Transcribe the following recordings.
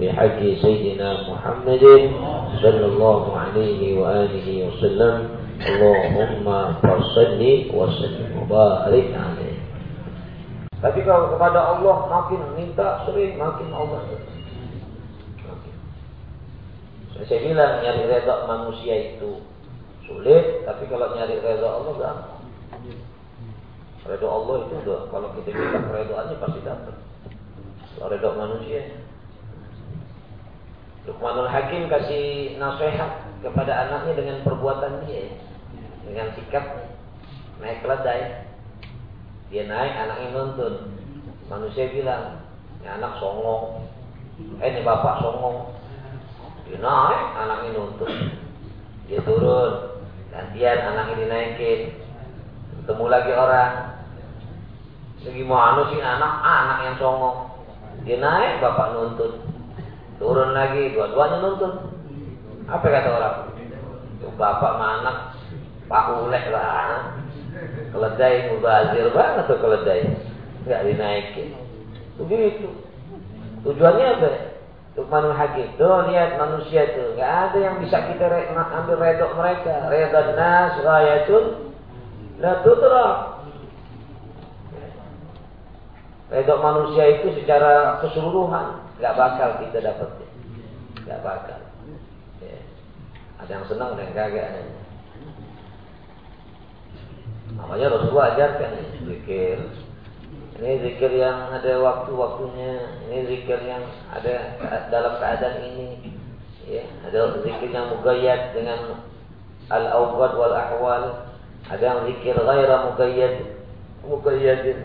بحق سيدنا محمد صلى الله عليه وآله وسلم اللهم فصل وسلم وبارك عليه Tapi kalau kepada Allah makin minta sering makin Allah makin. Saya bilang nyari reda manusia itu sulit, tapi kalau nyari reda Allah gampang. Reda Allah itu udah kalau kita minta keredaannya pasti dapat. Kalau reda manusia Lukmanul Hakim kasih nasihat kepada anaknya dengan perbuatan dia, dengan sikapnya. Naik keledai, dia naik, anaknya nuntun. Manusia bilang, ini anak songong, eh ini bapak songong. Dia naik, anaknya nuntun. Dia turun, gantian anaknya dinaikin. Ketemu lagi orang, lagi mau anu sih anak, anak yang songong. Dia naik, bapak nuntun. Turun lagi, dua-duanya nuntun. Apa kata orang? Bapak mana? Pak Ulek lah. Keledai mubazir banget tuh keledai. Enggak dinaikin. Begitu. Tujuannya apa? Lukmanul Hakim. Tuh lihat manusia tuh. Enggak ada yang bisa kita ambil redok mereka. Redok nas, rayatun. La tudrak. Redok manusia itu secara keseluruhan nggak bakal kita dapat nggak bakal. Ya. ada yang senang dan kagak makanya Rasulullah ajarkan zikir. Ini zikir yang ada waktu-waktunya. Ini zikir yang ada dalam keadaan ini. Ya ada zikir yang mugayyad dengan al awqat wal ahwal ada yang zikir ghaira mugayyad. Mugayyadin.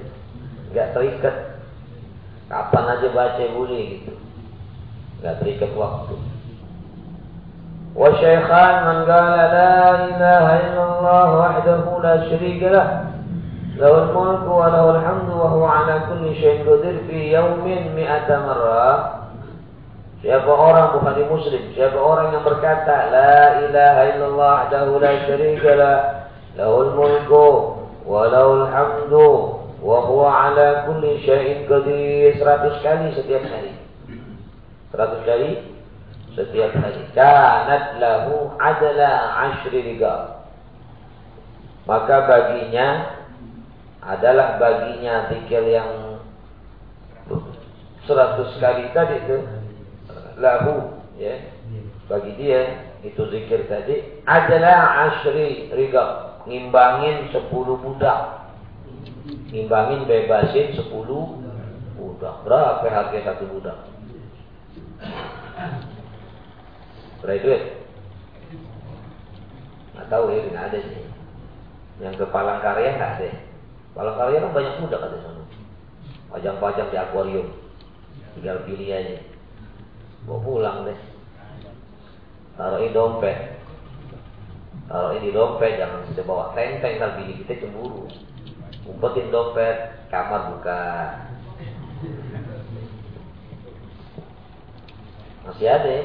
Nggak terikat Kapan aja baca boleh gitu. Gak terikat waktu. وشيخان من قال لا إله إلا الله lahu لا شريك له له الملك وله الحمد وهو على كل Siapa orang bukan muslim Siapa orang yang berkata La ilaha illallah dahu la syarika la Lahul mulku Walahul hamdu Wa huwa ala kulli syai'in qadir. 100 kali setiap hari. 100 kali setiap hari. Kanat lahu adala ashri rigal. Maka baginya adalah baginya zikir yang 100 kali tadi itu. Lahu ya. Bagi dia itu zikir tadi. Adalah ashri rigal ngimbangin 10 budak ngimbangin bebasin 10 budak berapa harga satu budak Berapa duit? Nggak tahu ya, nggak ada sih. Yang ke Palangkaraya nggak ada. Palangkaraya kan banyak muda kata sana. Pajang-pajang di akuarium. Tinggal pilih aja. Bawa pulang deh. Taruh dompet. Taruh di dompet, jangan kita bawa tenteng bini kita cemburu. Umpetin dompet, kamar buka. Masih ada ya.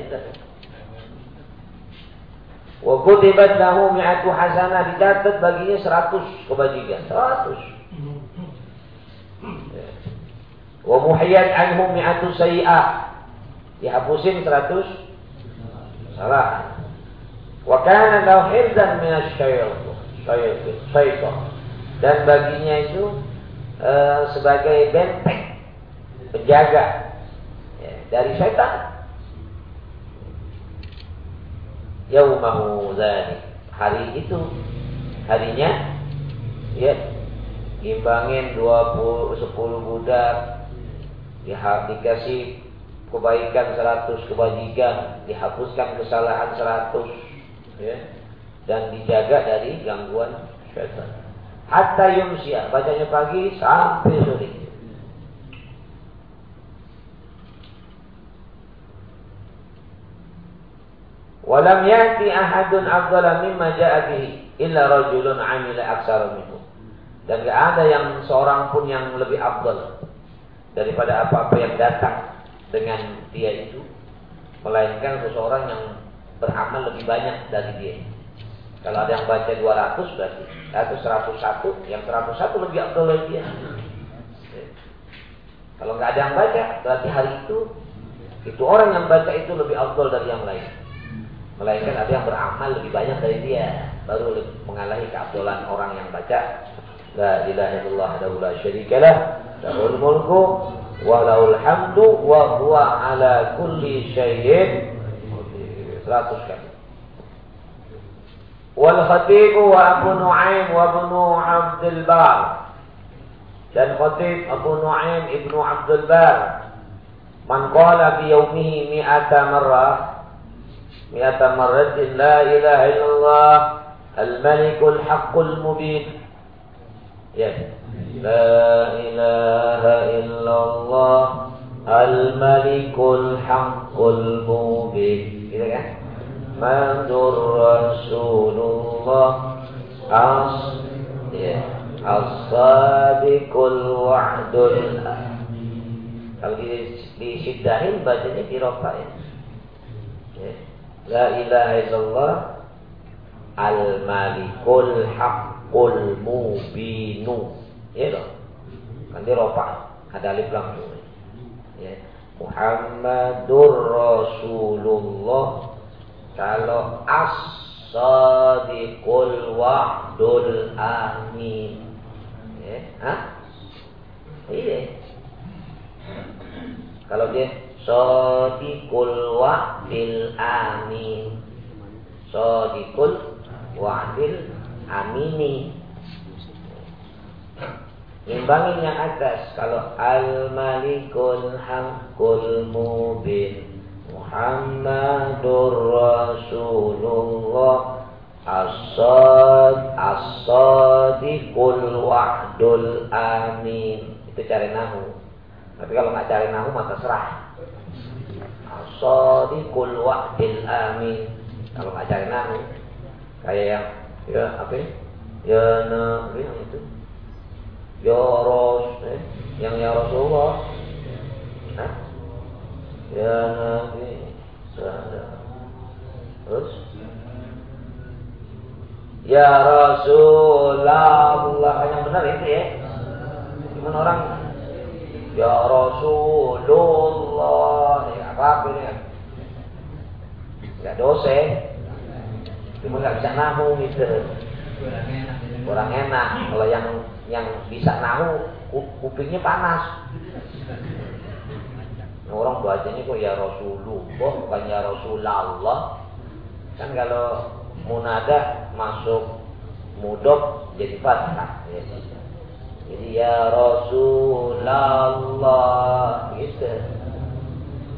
Wa kutibat lahu mi'atu hasanah dicatat baginya 100 kebajikan, 100. Wa muhiyat anhu mi'atu sayi'ah. Dihapusin 100 salah. Wa kana lahu hirzan min syaitan. Dan baginya itu uh, sebagai benteng penjaga ya, dari syaitan. yaumahu dzalik. Hari itu harinya ya imbangin 20 10 budak di, dikasih kebaikan 100 kebajikan dihapuskan kesalahan 100 ya dan dijaga dari gangguan syaitan hatta yumsia bacanya pagi sampai sore Walam yati ahadun afdala mimma ja'a bihi illa rajulun 'amila aksara minhu. Dan gak ada yang seorang pun yang lebih afdal daripada apa-apa yang datang dengan dia itu melainkan seseorang yang beramal lebih banyak dari dia. Kalau ada yang baca 200 berarti atau 101, yang 101 lebih afdal dari dia. Kalau nggak ada yang baca, berarti hari itu itu orang yang baca itu lebih afdal dari yang lain. Melainkan ada yang beramal lebih banyak dari dia Baru mengalahi keabdolan orang yang baca La ilaha illallah la syarikalah Lahul mulku wa lahul hamdu wa huwa ala kulli syai'in 100 kali والخطيب أبو نعيم وابن عبد البار كان خطيب أبو نعيم ابن عبد البار من قال في يومه مئة مرة مئة مرة لا إله إلا الله الملك الحق المبين. Yes. لا إله إلا الله الملك الحق المبين. Kan Rasulullah As ya As-sadiqul wa'dul Kalau di, disiddahin bacanya dirofain ya. La ilaha illallah Al-Malikul Haqqul Mubinu. Ya loh. Nanti ropa ada alif langsung. Ya. Muhammadur Rasulullah kalau as-sadiqul wa'dul amin. Ya, Hah? Iya. Kalau dia Sodikul wa'dil amin Sodikul wa'dil amini Imbangin yang atas Kalau al-malikul hakul mubin Muhammadur Rasulullah As-sad As-sadikul wa'dul amin Itu cari nahu Tapi kalau nggak cari nahu maka serah Sadiqul wa'dil amin. Kalau nggak cari nahu, kayak yang ya apa? Ya nabi yang itu. Ya Ros, eh, yang ya Rasulullah. Ya Nabi, terus? Ya Rasulullah yang benar itu ya. Gimana orang? Ya Rasulullah apa ini nggak dosa. Cuma bisa nahu gitu. Kurang enak. Kalau yang yang bisa nahu kupingnya panas orang bacanya kok ya Rasulullah bukan ya Rasulullah kan kalau munada masuk mudok jadi fathah jadi ya Rasulullah gitu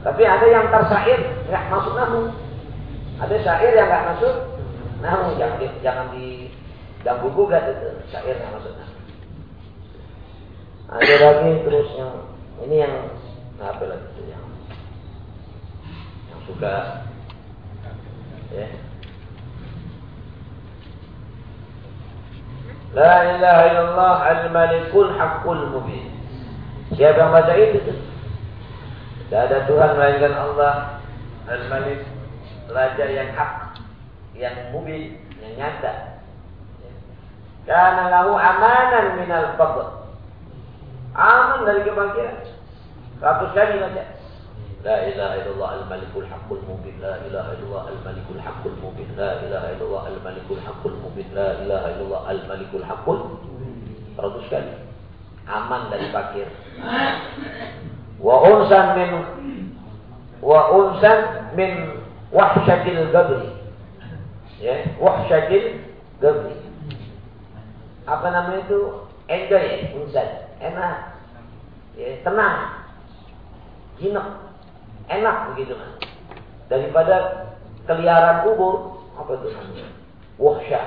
tapi ada yang tersair nggak masuk nahu. Ada syair yang nggak masuk nahu. Jangan di, jangan diganggu gugat itu syair nggak masuk. Ada lagi terus yang ini yang apa lagi suka ya. La ilaha illallah al-malikul haqqul mubin. Siapa yang baca itu? Tidak ada Tuhan melainkan Allah Al-Malik Raja yang hak Yang mubin Yang nyata Karena lahu amanan minal fadl Aman dari kebahagiaan Ratus kali baca La ilaha illallah al-malikul haqqul mubin La ilaha illallah al-malikul haqqul mubin La ilaha illallah al-malikul haqqul mubin La ilaha illallah al-malikul haqqul Ratus kali Aman dari fakir wa unsan min wa unsan min wahsyatil gabri Ya, wahsyatil gabri. Apa namanya itu? Enjoy unsan. Enak. Ya, tenang. Jinak. Enak begitu kan. Daripada keliaran kubur, apa itu namanya? Wahsyah.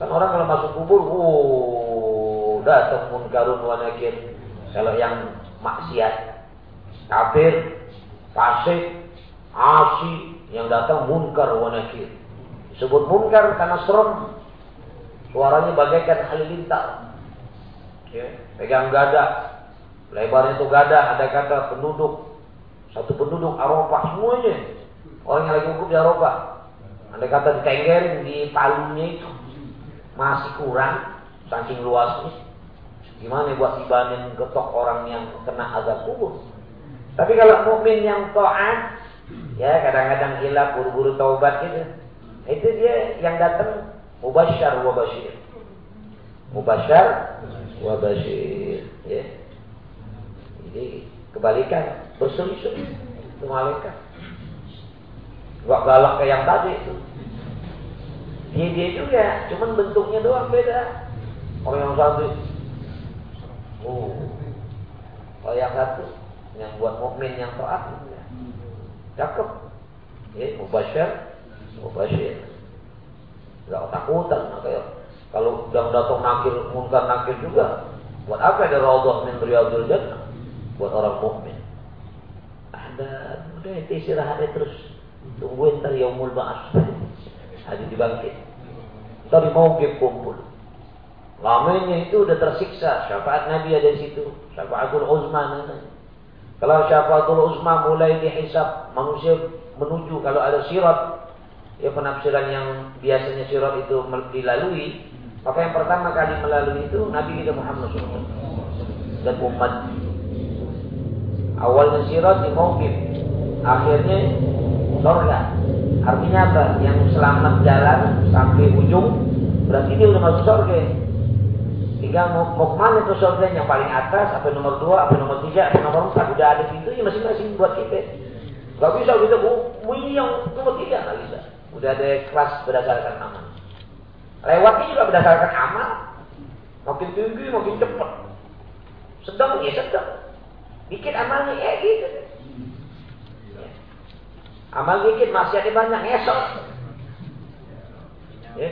Kan orang kalau masuk kubur, wow, datang munkarun wa nakir. Kalau yang maksiat, kafir, fasik, asi, yang datang munkar wa nakir. Disebut munkar karena serem. Suaranya bagaikan halilintar. Ya, pegang gada. Lebarnya itu gada, ada kata penduduk. Satu penduduk Eropa semuanya. Orang yang lagi hukum di Eropa. Ada kata ditenggerin di palunya itu. Masih kurang. Saking luasnya. Gimana buat dibanding ketok orang yang kena azab kubur. Tapi kalau mukmin yang taat, ya kadang-kadang hilaf buru-buru taubat gitu. Itu dia yang datang mubasyar wa basyir. Mubasyar wa basyir, ya. Jadi kebalikan, berseri-seri itu malaikat. Gak galak kayak yang tadi itu. Dia dia juga, cuman bentuknya doang beda. Orang yang satu, oh, kalau yang satu yang buat mukmin yang taat, ya. cakep, ya, mubasyar Mubashir. Gak takutan. Kayak kalau udah datang nakir, munkar nakir juga. Buat apa ada raudhah min riyadil jannah? Buat orang mukmin. Ada, udah itu istirahatnya terus. Tungguin ntar yaumul ba'as. Hari dibangkit. Ntar mau kumpul. Lamanya itu udah tersiksa. Syafaat Nabi ada di situ. Syafaatul uzma namanya. Kalau syafaatul uzma mulai dihisap manusia menuju kalau ada sirat ya penafsiran yang biasanya sirat itu dilalui, maka yang pertama kali melalui itu Nabi kita Muhammad SAW dan umat. Awalnya sirat di mauqif, akhirnya surga. Artinya apa? Yang selamat jalan sampai ujung, berarti dia udah masuk surga. Tinggal mau, mau ke mana itu surga yang paling atas, apa nomor dua, apa nomor tiga, apa nomor empat, udah ada pintunya masing-masing buat kita. Gak bisa kita, ini yang nomor tiga, gak bisa. Udah ada kelas berdasarkan amal. Lewatnya juga berdasarkan amal. Makin tinggi, makin cepat. Sedang, ya sedang. Dikit amalnya, ya gitu. Ya. Amal dikit, ada banyak, esok. Ya.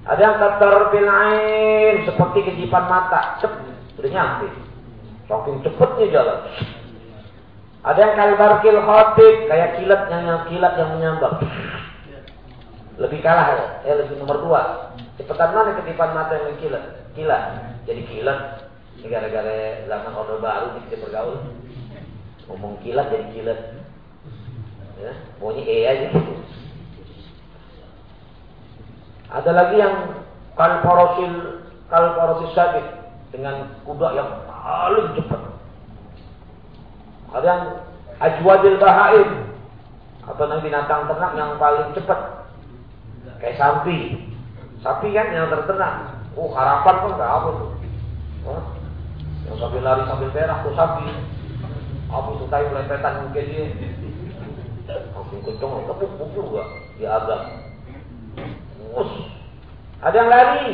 Ada yang katar ain seperti kejipan mata. Cep, udah nyampe. Saking cepatnya jalan. Ada yang kalbarkil khotib, kayak kilat yang kilat yang menyambar lebih kalah ya, ya lebih nomor dua. Cepetan mana ketipan mata yang kilat? Kilat. Jadi kilat. Ini gara-gara zaman order baru kita bergaul. Ngomong kilat jadi kilat. Ya, maunya E aja. Ada lagi yang kalporosil kalporosil sakit dengan kuda yang paling cepat. Ada yang ajwadil bahaim atau nanti binatang ternak yang paling cepat Kayak sapi. Sapi kan yang tertenang. Oh harapan kan gak apa tuh. Yang sambil lari sambil perak tuh sapi. Tuh tahu lepetan mungkin dia. Makin kenceng, tapi pukul juga di agak. Us. Ada yang lari.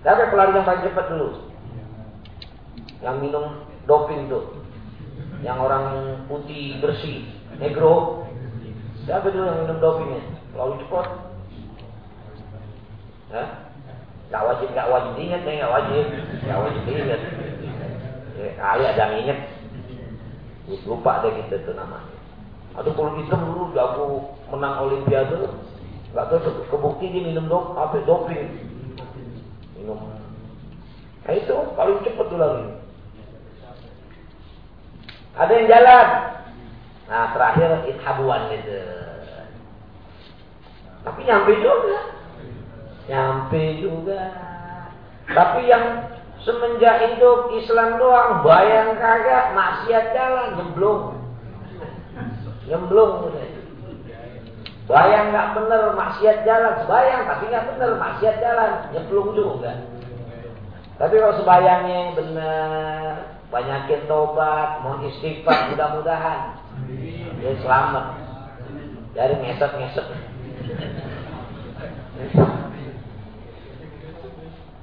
Siapa pelari yang paling cepat dulu? Yang minum doping tuh. Yang orang putih bersih, negro. Siapa dulu yang minum dopingnya? Lalu cepat. Hah? Gak wajib, gak wajib diingat ya, gak wajib. Gak wajib diingat. Ya, kali ada yang ingat. Lupa deh kita tuh namanya. Atau kalau kita dulu jago menang olimpiade, gak tahu kebukti dia minum dop, apa doping. Minum. Nah itu paling cepat tuh lagi. Ada yang jalan. Nah terakhir ithabuan gitu. Tapi nyampe juga nyampe juga. Tapi yang semenjak hidup Islam doang, bayang kagak, maksiat jalan, nyemblung. Nyemblung Bayang nggak bener, maksiat jalan. Bayang tapi nggak bener, maksiat jalan, nyemplung juga. Tapi kalau sebayangnya yang benar, banyakin tobat, mau istighfar, mudah-mudahan dia selamat dari ngesot-ngesot.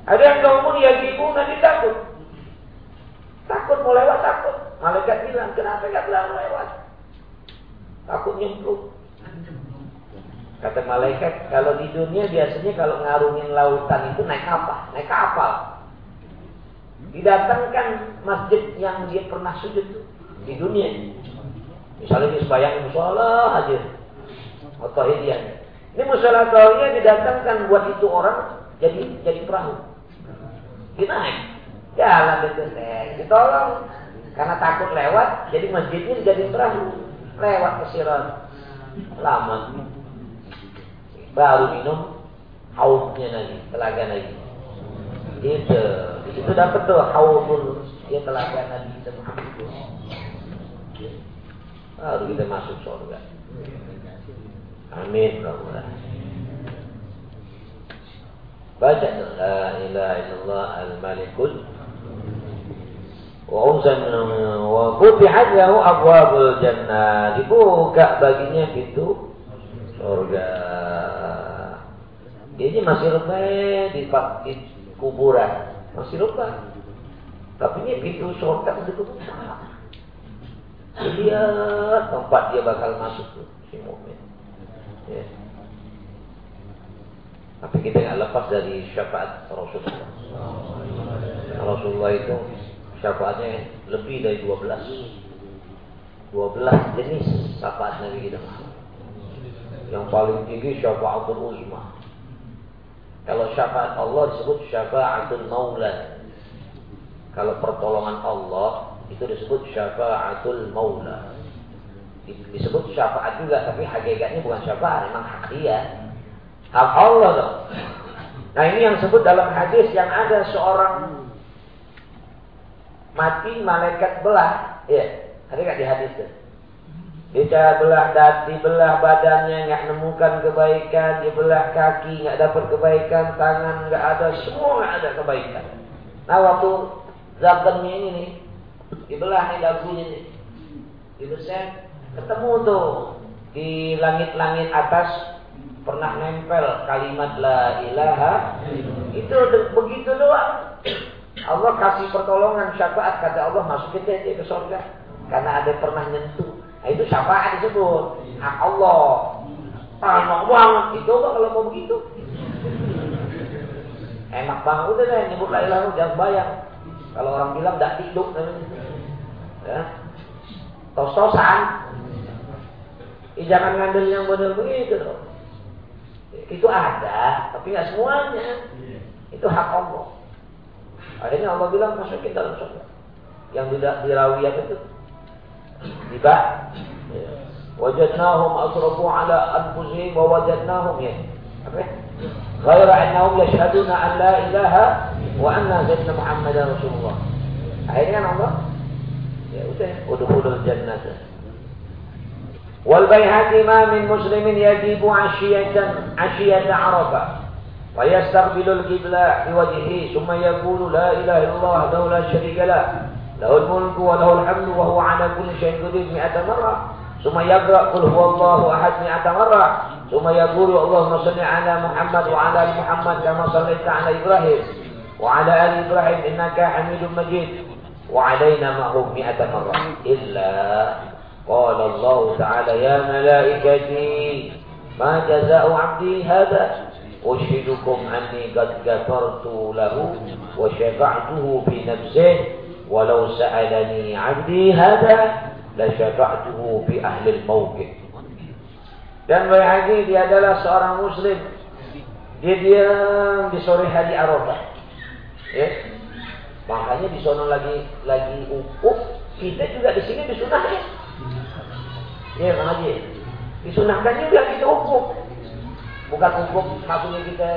Ada yang ngomong ya ibu nanti takut. Takut mau lewat takut. Malaikat bilang kenapa nggak bilang lewat? Takut nyemplung. Kata malaikat, kalau di dunia biasanya kalau ngarungin lautan itu naik apa? Naik kapal. Didatangkan masjid yang dia pernah sujud tuh di dunia. Misalnya dia sembahyang musola aja. Atau hadiah. Ini musola tauhidnya didatangkan buat itu orang jadi jadi perahu. Dia naik. Jalan itu ditolong karena takut lewat, jadi masjidnya jadi perahu. Lewat ke sirat. Lama baru minum haudnya lagi, telaga lagi. Itu, itu dapat tuh haudul dia telaga Nabi kita Muhammad. Baru kita masuk surga. Amin, Allah. Baca la ilaha illallah al-malikul wa umsan wa futihat lahu abwabul jannah dibuka baginya pintu surga dia masih lebih di, kuburan, masih lupa. Tapi ini pintu surga itu besar. Tempat dia bakal masuk tuh si mukmin. Ya. Tapi kita nggak lepas dari syafaat Rasulullah. Rasulullah itu syafaatnya lebih dari 12 12 jenis syafaat Nabi kita Yang paling tinggi syafaatul uzma. Kalau syafaat Allah disebut syafaatul maula. Kalau pertolongan Allah itu disebut syafaatul maula. Disebut syafaat juga, tapi hakikatnya bukan syafaat, memang hak dia. Allah dong. Nah ini yang disebut dalam hadis yang ada seorang mati malaikat belah. Ya, ada nggak di hadis itu? Dia belah dati, belah badannya, nggak nemukan kebaikan, dibelah kaki, nggak dapat kebaikan, tangan nggak ada, semua nggak ada kebaikan. Nah waktu zabannya ini nih, dibelah nih dagunya nih, dibeset, ketemu tuh di langit-langit atas pernah nempel kalimat la ilaha itu begitu doang Allah kasih pertolongan syafaat kata Allah masukin dia ke surga karena ada pernah nyentuh Nah, itu syafaat disebut. Hak Allah. Enak banget. Itu kalau mau begitu. Enak banget udah deh nyebut la ilaha jangan bayang. Kalau orang bilang tidak tidur Ya. Tos-tosan. Eh, jangan ngambil yang benar begitu dong. Itu ada, tapi nggak semuanya. Itu hak Allah. Akhirnya Allah bilang masukin dalam surga. Yang tidak dirawiyah itu riba wajadnahum asrafu ala anfusihim wa wajadnahum ya apa غير أنهم يشهدون أن لا إله وأن سيدنا محمد رسول الله akhirnya kan Allah ya udah udhulul jannah والبيهقي ما من مسلم يجيب عشية عشية عرفة ويستقبل القبلة بوجهه ثم يقول لا إله إلا الله وحده لا شريك له له الملك وله الحمد وهو على كل شيء قدير مئة مرة. ثم يقرأ قل هو الله أحد مئة مرة. ثم يقول اللهم صل على محمد وعلى آل محمد كما صليت على إبراهيم وعلى آل إبراهيم إنك حميد مجيد. وعلينا معه مئة مرة. إلا قال الله تعالى يا ملائكتي ما جزاء عبدي هذا أشهدكم أني قد غفرت له وشفعته في نفسه walau sa'alani 'abdi hada la syafa'tuhu fi ahli al-mawqif dan Bayhaqi dia adalah seorang muslim dia diam di sore hari Arafah ya makanya di sana lagi lagi ukuf kita juga di sini disunah ya ya Bang Haji disunahkan juga kita ukuf bukan ukuf maksudnya kita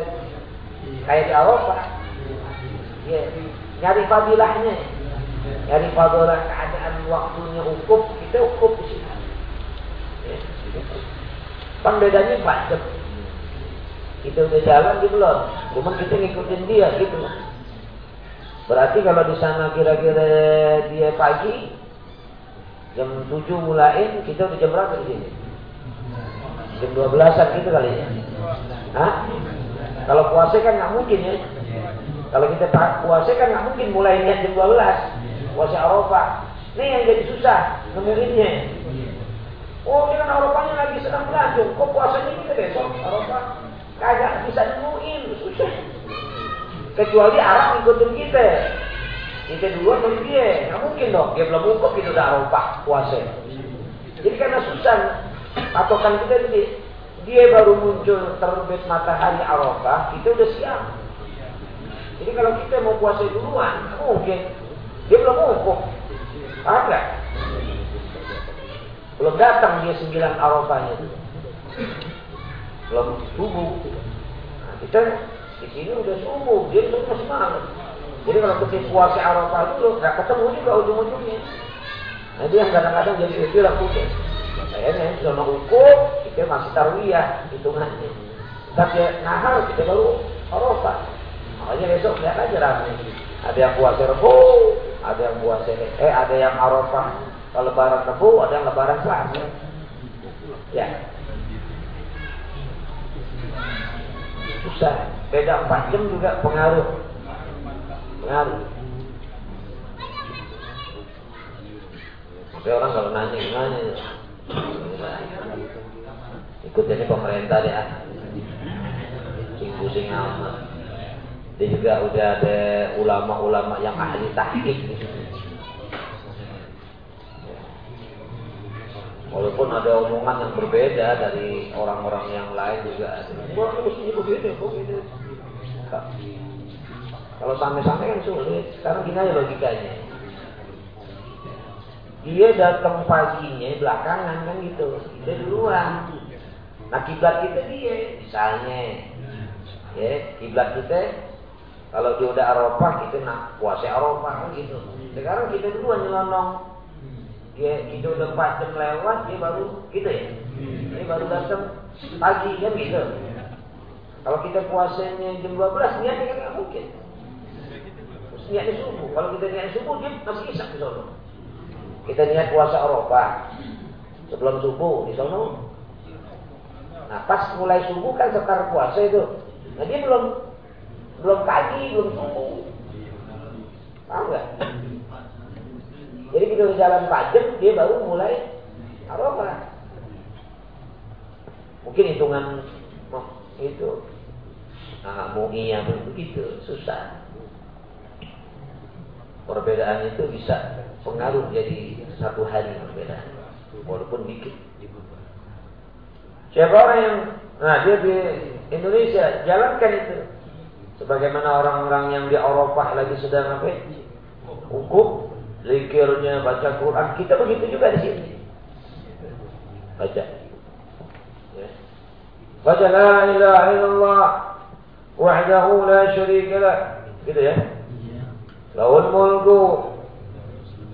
kayak di Arafah ya nyari fadilahnya dari fadilah keadaan waktunya ukuf, kita ukuf di sini. Ya, kan bedanya jam. Kita udah jalan di belum, cuma kita ngikutin dia gitu. Berarti kalau di sana kira-kira dia pagi, jam 7 mulain, kita udah jam berapa di sini? Jam 12an gitu kali ya. Hah? Kalau puasa kan nggak mungkin ya. Kalau kita puasa kan nggak mungkin mulai niat jam 12. Puasa Arafah. Ini yang jadi susah nemuinnya. Oh, ini kan Arafahnya lagi sedang berlanjut. Kok puasanya kita besok Arafah? Kagak bisa nemuin, susah. Kecuali Arab ngikutin kita. Kita duluan baru dia. Nggak mungkin dong. Dia belum wukuf itu udah Arafah puasa. Jadi karena susah patokan kita ini dia baru muncul terbit matahari Arafah, kita udah siap. Jadi kalau kita mau puasa duluan, mungkin dia belum wukuf. Ada. Belum datang dia sembilan Arafahnya. Belum subuh. Nah, kita di sini udah subuh, dia itu masih malam. Jadi kalau kita puasa Arafah dulu, nggak ketemu juga ujung-ujungnya. Nah dia kadang-kadang jadi istilah putih. Kayaknya sudah mau hukum, kita masih tarwiyah hitungannya. Tapi nahar kita baru Arafah. Makanya besok lihat aja ramai. Ada yang puasa Rebu, ada yang puasa eh ada yang Arafah kalau lebaran Rebu, ada yang lebaran Selasa. Ya. Susah. Beda 4 jam juga pengaruh. Pengaruh. Tapi orang kalau nanya gimana Ikut jadi pemerintah deh ah. Sing pusing amat. Dia juga udah ada ulama-ulama yang ahli tahqiq di. Walaupun ada omongan yang berbeda dari orang-orang yang lain juga ada. Wah, mesti begitu, begitu. Kalau sampai-sampai kan sulit. Sekarang gini aja logikanya. Dia datang paginya belakangan kan gitu. Dia duluan. Nah kiblat kita dia misalnya. Ya, kiblat kita kalau dia udah Eropa kita nak puasa Eropa kan gitu. Sekarang kita duluan nyelonong dia itu udah empat jam lewat dia baru gitu ya ini baru datang pagi kan gitu kalau kita puasanya jam 12 niatnya kan nggak mungkin niatnya subuh. Kalau kita niat subuh dia masih isak di sana. Kita niat puasa Eropa sebelum subuh di sana. Nah pas mulai subuh kan sekarang puasa itu. Nah dia belum belum pagi belum subuh. Paham nggak? Jadi kita jalan pajak dia baru mulai Arafah. Mungkin hitungan itu. Nah, iya begitu susah. Perbedaan itu bisa pengaruh jadi satu hari perbedaan, walaupun dikit. Siapa orang yang nah dia di Indonesia jalankan itu sebagaimana orang-orang yang di Eropa lagi sedang apa? Hukum zikirnya, baca Quran. Kita begitu juga di sini. Baca. Ya. Baca la ilaha illallah wahdahu la syarika lah. Gitu ya. Lahul mulku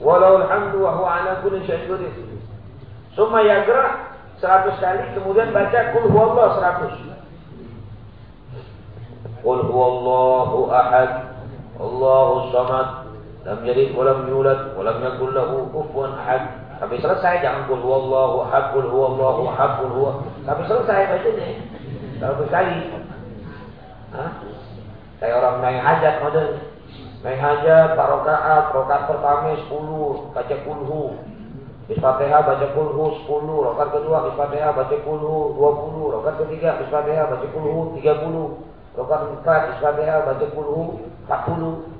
wa lahul hamdu wa huwa ala kulli syai'in qadir. Summa yagra 100 kali kemudian baca kul huwallah 100. Qul huwallahu ahad Allahu samad lam yalid wa lam yulad wa lam yakul lahu kufuwan ahad. Tapi selesai jangan kul huwallahu ahad, kul huwallahu ahad, kul huwa. Tapi selesai bacanya. Kalau berkali. Hah? Kayak orang naik hajat model. Naik hajat, pak rokaat, rokaat pertama 10, baca kulhu. Bis baca kulhu 10, rokaat kedua bis baca kulhu 20, rokaat ketiga bis baca kulhu 30, rokaat keempat bis baca kulhu 40,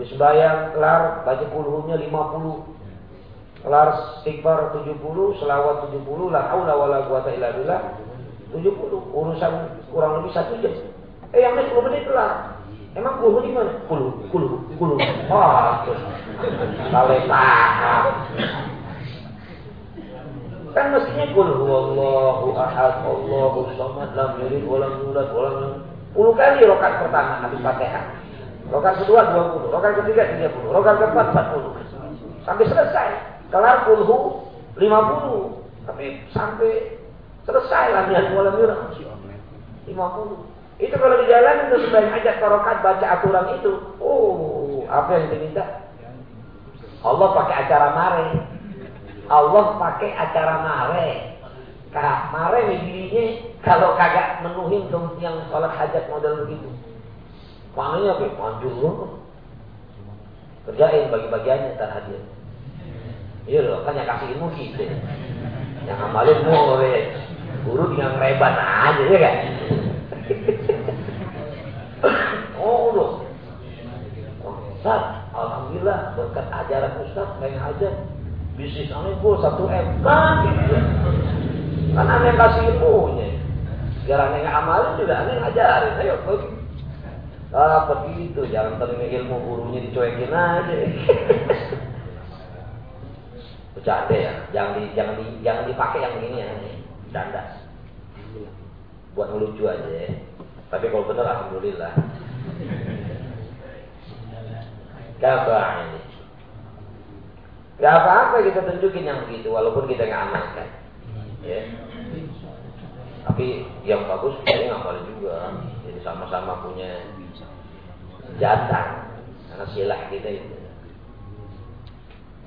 Habis sembahyang kelar baca kulhunya 50. Kelar istighfar 70, selawat 70, la haula wala quwata illa billah 70. Urusan kurang lebih satu jam. Eh yang 10 menit kelar. Emang kulhu di mana? Kulhu, kulhu, kulhu. Wah. Saleh Kan mestinya kulhu Allahu ahad, Allahu samad, lam yalid wa yulad wa lam 10 kali rokat pertama habis Fatihah. Rokat kedua 20, rokat ketiga 30, rokat keempat 40. Sampai selesai. Kelar kulhu 50. Tapi sampai selesai lah niat malam yurah. 50. Itu kalau di jalan itu sebaik ajak rokat baca aturan itu. Oh, apa yang diminta? Allah pakai acara mare. Allah pakai acara mare. Kemarin dirinya kalau kagak menuhin yang sholat hajat model begitu. Panggilnya kayak manjur. Kerjain bagi-bagiannya ntar hadir. Iya loh, kan yang kasih ilmu kita. Yang amalin murid. Guru tinggal ngerebat aja ya kan. oh loh. Ustaz, Alhamdulillah ajaran Ustaz main hajat bisnis aneh gue satu M kan gitu. Kan aneh kasih ilmunya. Biar aneh amalin juga aneh ngajarin. Ayo pergi. Ah, begitu. Jangan terima ilmu gurunya dicuekin aja. Bercanda ya. Jangan di, jangan di, jangan dipakai yang begini ya. Bercanda. Buat ngelucu aja ya. Tapi kalau benar alhamdulillah. Gabah ini. Gak apa-apa kita tunjukin yang begitu walaupun kita nggak amalkan. Ya. Tapi yang bagus kita ngamal juga. Jadi sama-sama punya jatah karena silah kita itu.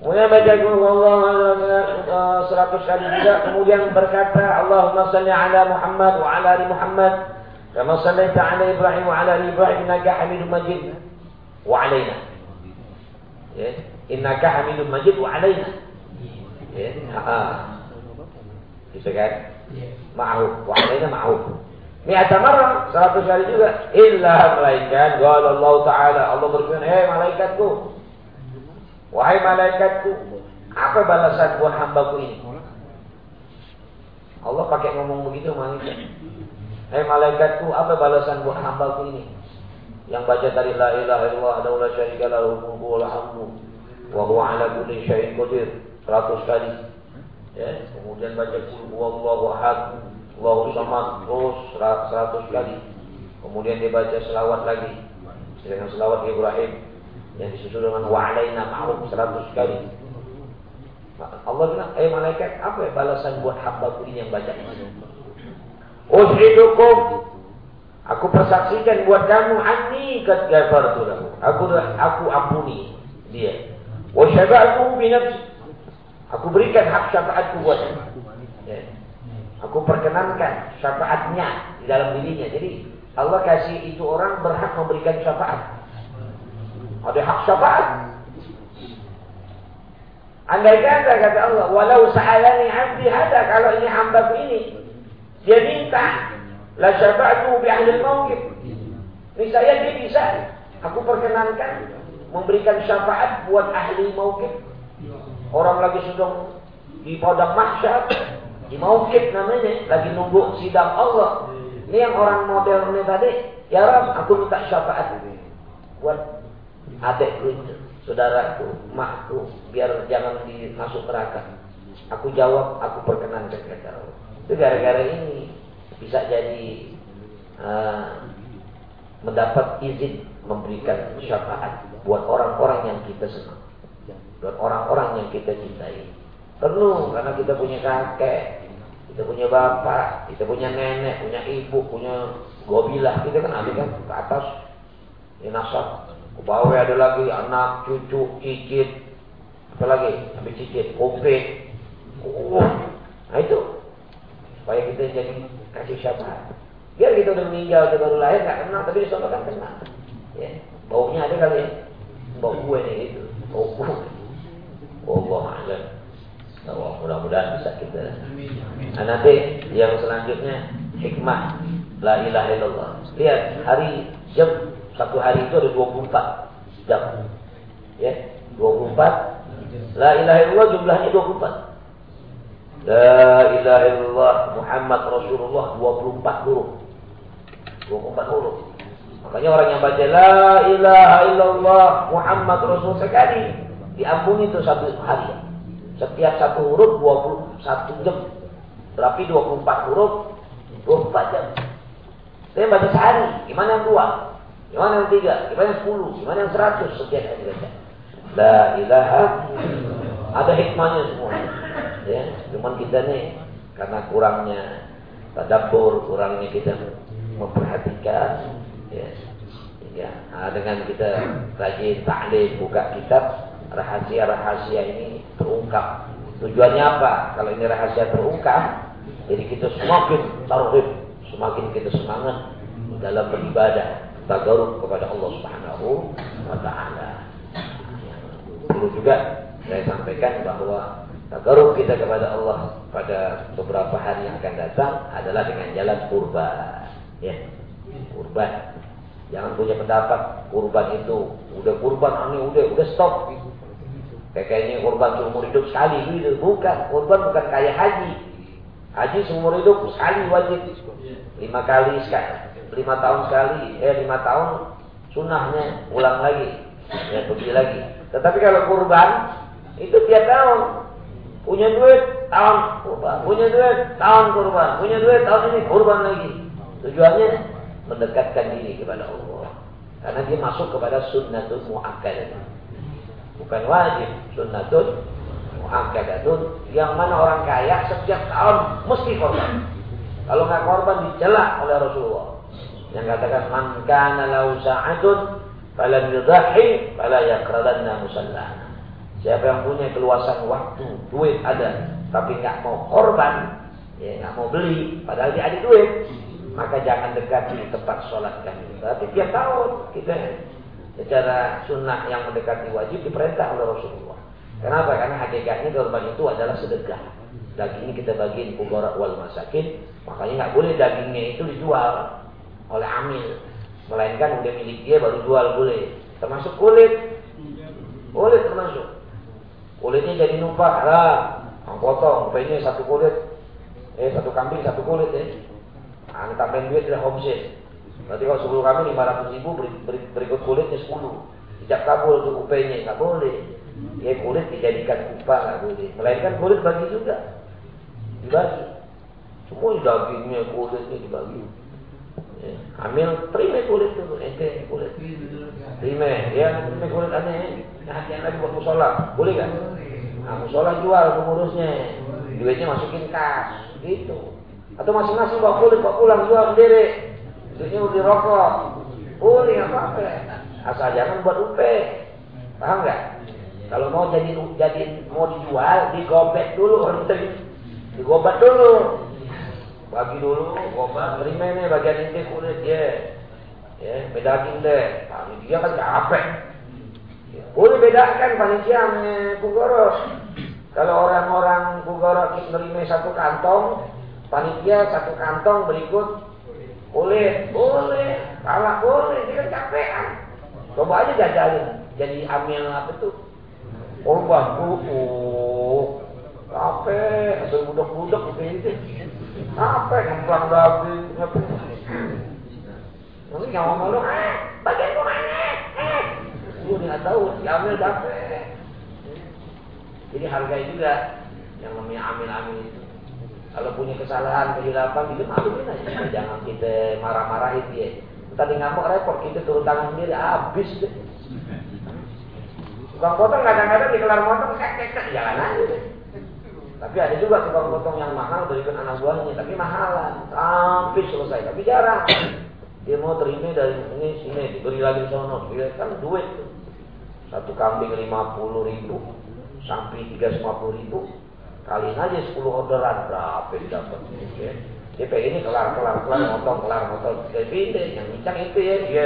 Kemudian baca Allah seratus kali juga. Kemudian berkata Allahumma salli ala Muhammad wa ala ali Muhammad. Kama sallaita ala Ibrahim wa ala ali Ibrahim innaka Hamidum Majid. Wa alaina. Ya. Innaka Hamidum Majid wa alaina. Ya. Bisa kan? Ma'ruf. Wa alaina ma'ruf. Mi'ata marrah, seratus kali juga. Illa malaikat. Qala Allah Ta'ala. Allah berfirman, "Hei malaikatku, wahai malaikatku, apa balasan buat hambaku ini?" Allah pakai ngomong begitu malaikat. Hei malaikatku, apa balasan buat hambaku ini? Yang baca tadi la ilaha illallah la syarika lahu wa hamdu wa huwa ala kulli syai'in qadir 100 kali. Ya, kemudian baca qul huwallahu ahad Allahu samad terus 100 kali. Kemudian dia baca selawat lagi dengan selawat Ibrahim yang disusul dengan wa alaina ma'ruf 100 kali. Allah bilang, "Eh malaikat, apa ya balasan buat hamba ini yang baca ini?" Ushidukum Aku persaksikan buat kamu anni kad. Aku aku ampuni dia. Wa syafa'tu bi nafsi. Aku berikan hak syafaatku buatnya. Ya. Aku perkenankan syafaatnya di dalam dirinya. Jadi Allah kasih itu orang berhak memberikan syafaat. Ada hak syafaat. Andai kata kata Allah, walau sa'alani 'abdi hada kalau ini hamba ini dia minta la syafa'tu bi ahli mauqif. Misalnya dia bisa aku perkenankan memberikan syafaat buat ahli mauqif. Orang lagi sedang di padang mahsyar, di mauqif namanya, lagi nunggu sidang Allah. Ini yang orang model ini tadi, ya Rab, aku minta syafaat buat adekku itu, saudaraku, makku, biar jangan dimasuk neraka. Aku jawab, aku perkenankan kata Allah. Itu gara-gara ini bisa jadi uh, mendapat izin memberikan syafaat buat orang-orang yang kita senang, buat orang-orang yang kita cintai. Perlu karena kita punya kakek, kita punya bapak, kita punya nenek, punya ibu, punya gobilah, kita kan ada kan ke atas, ya nasab, ke bawah ada lagi anak, cucu, cicit, apa lagi, sampai cicit, kopi, oh, nah itu. Supaya kita jadi kasih syafaat. Biar kita udah meninggal, kita baru lahir nggak kenal, tapi di sana kan kenal. Ya, baunya ada kali ya, nih itu, gue. Allah alam. Nah, mudah-mudahan bisa kita. Nah, nanti yang selanjutnya hikmah la ilaha illallah. Lihat hari jam satu hari itu ada 24 jam. Ya, 24. La ilaha illallah jumlahnya 24. La ilaha illallah Muhammad Rasulullah 24 huruf. 24 huruf. Makanya orang yang baca La ilaha illallah Muhammad Rasul sekali diampuni itu satu hari. Setiap satu huruf 21 jam. Berarti 24 huruf 24 jam. Saya baca sehari, gimana yang dua? Gimana yang tiga? Gimana yang sepuluh? Gimana yang seratus? Setiap hari baca. La ilaha ada hikmahnya semua ya cuman kita nih karena kurangnya tadabbur kurangnya kita memperhatikan ya ya nah, dengan kita rajin taklim buka kitab rahasia-rahasia ini terungkap tujuannya apa kalau ini rahasia terungkap Jadi kita semakin tarhib, semakin kita semangat dalam beribadah, tagarub kepada Allah Subhanahu wa taala. Perlu juga saya sampaikan bahwa tagarub kita kepada Allah pada beberapa hari yang akan datang adalah dengan jalan kurban. Ya, kurban. Jangan punya pendapat kurban itu udah kurban ini udah udah stop. Kayak kayaknya kurban seumur hidup sekali gitu. Bukan, kurban bukan kayak haji. Haji seumur hidup sekali wajib. Lima kali sekali. Lima tahun sekali. Eh lima tahun sunnahnya ulang lagi. Ya pergi lagi. Tetapi kalau kurban itu tiap tahun. Punya duit tahun kurban. Punya duit tahun kurban. Punya duit tahun ini kurban lagi. Tujuannya mendekatkan diri kepada Allah. Karena dia masuk kepada sunnatul muakkadah. Bukan wajib, sunnatul muakkadatun yang mana orang kaya setiap tahun mesti korban. Kalau nggak korban dicelak oleh Rasulullah. Yang katakan man kana lau sa'atun falan yudhahi fala yakradanna musallana. Siapa yang punya keluasan waktu, duit ada, tapi nggak mau korban, ya nggak mau beli, padahal dia ada duit, maka jangan dekati tempat sholat kami. Tapi tiap tahun kita secara sunnah yang mendekati wajib diperintah oleh Rasulullah. Kenapa? Karena hakikatnya korban itu adalah sedekah. Dagingnya kita bagiin fugara wal masakin, makanya nggak boleh dagingnya itu dijual oleh amil. Melainkan udah milik dia baru jual boleh. Termasuk kulit. Boleh termasuk. Kulitnya jadi numpah, lah. Ang potong, satu kulit. Eh, satu kambing, satu kulit ya. Nah, tambahin duit sudah homesick. Berarti kalau 10 kambing 500 ribu, berikut kulitnya 10. Sejak kabul untuk upenya, nggak boleh. Ya kulit dijadikan upah nggak boleh. Melainkan kulit bagi juga. Dibagi. Semua dagingnya, kulitnya dibagi. Ya. Ambil terima kulit itu, ente kulit. Terima, ya terima kulit aneh. Nah, yang lagi buat musola, boleh kan? Nah, musola jual pengurusnya, duitnya masukin kas, gitu. Atau masing-masing bawa kulit, bawa pulang jual sendiri. Duitnya udah dirokok, boleh apa apa. Asal jangan buat upe, paham nggak? Kalau mau jadi jadi mau dijual, digobek dulu orang Digobat dulu. Bagi dulu, gobat, terima ini bagian inti kulit ya. Ya, bedakin deh. dia kan capek. Ya, boleh bedakan panitia sama Pugoros. Kalau orang-orang Pugoros menerima satu kantong, panitia satu kantong berikut kulit, boleh, kalah boleh, dia kan capek kan. Coba aja jajalin, jadi amil apa tuh korban buruk apa ada budak-budak itu apa ngemplang daging nanti nggak ngomong lu eh bagian gua mana? Eh. Gua nggak tahu diambil dapet. Jadi hargai juga yang namanya amil-amil itu kalau punya kesalahan kehilapan itu maklumin aja jangan kita marah-marahin dia tadi ngamuk repot kita turun tangan sendiri habis deh Tukang potong kadang-kadang di kelar potong kek kek kek jalan aja. Tapi ada juga tukang potong yang mahal berikan anak buahnya, tapi mahalan sampai selesai. Tapi jarang. Dia mau terima dari ini sini, diberi lagi sono, dia kan duit. Satu kambing lima puluh ribu, sampai tiga puluh ribu, kalian aja sepuluh orderan berapa dapat? Ya. DP ini kelar kelar kelar motong kelar motong tapi yang bincang itu ya dia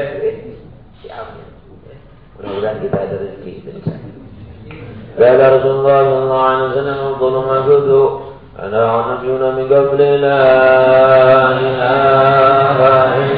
siapa? Mudah-mudahan kita ada rezeki itu di sana. قال رسول الله صلى الله عليه وسلم أفضل ما قلت أنا ونبينا من قبل لا إله إلا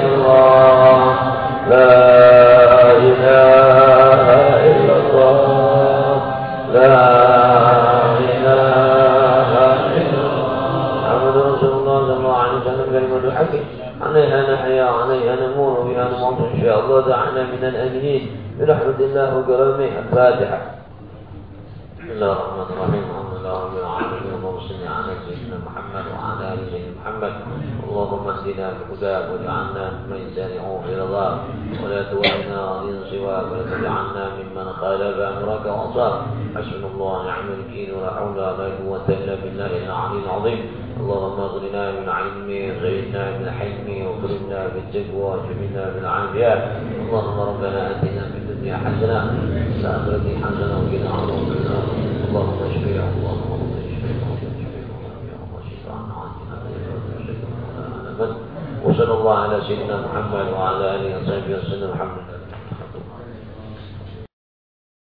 اهدنا بهداك واجعلنا ممن يسارعون في رضاك ولا تولنا غير سواك ولا تجعلنا ممن خالف أمرك وعصاك حسبنا الله ونعم الوكيل ولا حول ولا قوة إلا بالله العلي العظيم. اللهم اغننا من علم وزينا من حلم وكرمنا بالتقوى وجملنا بالعافية. اللهم ربنا آتنا في الدنيا حسنة وفي الآخرة حسنة وقنا عذاب النار. اللهم اشفي اللهم الفتح وصلى الله على سيدنا محمد وعلى آله وصحبه وسلم. الحمد لله.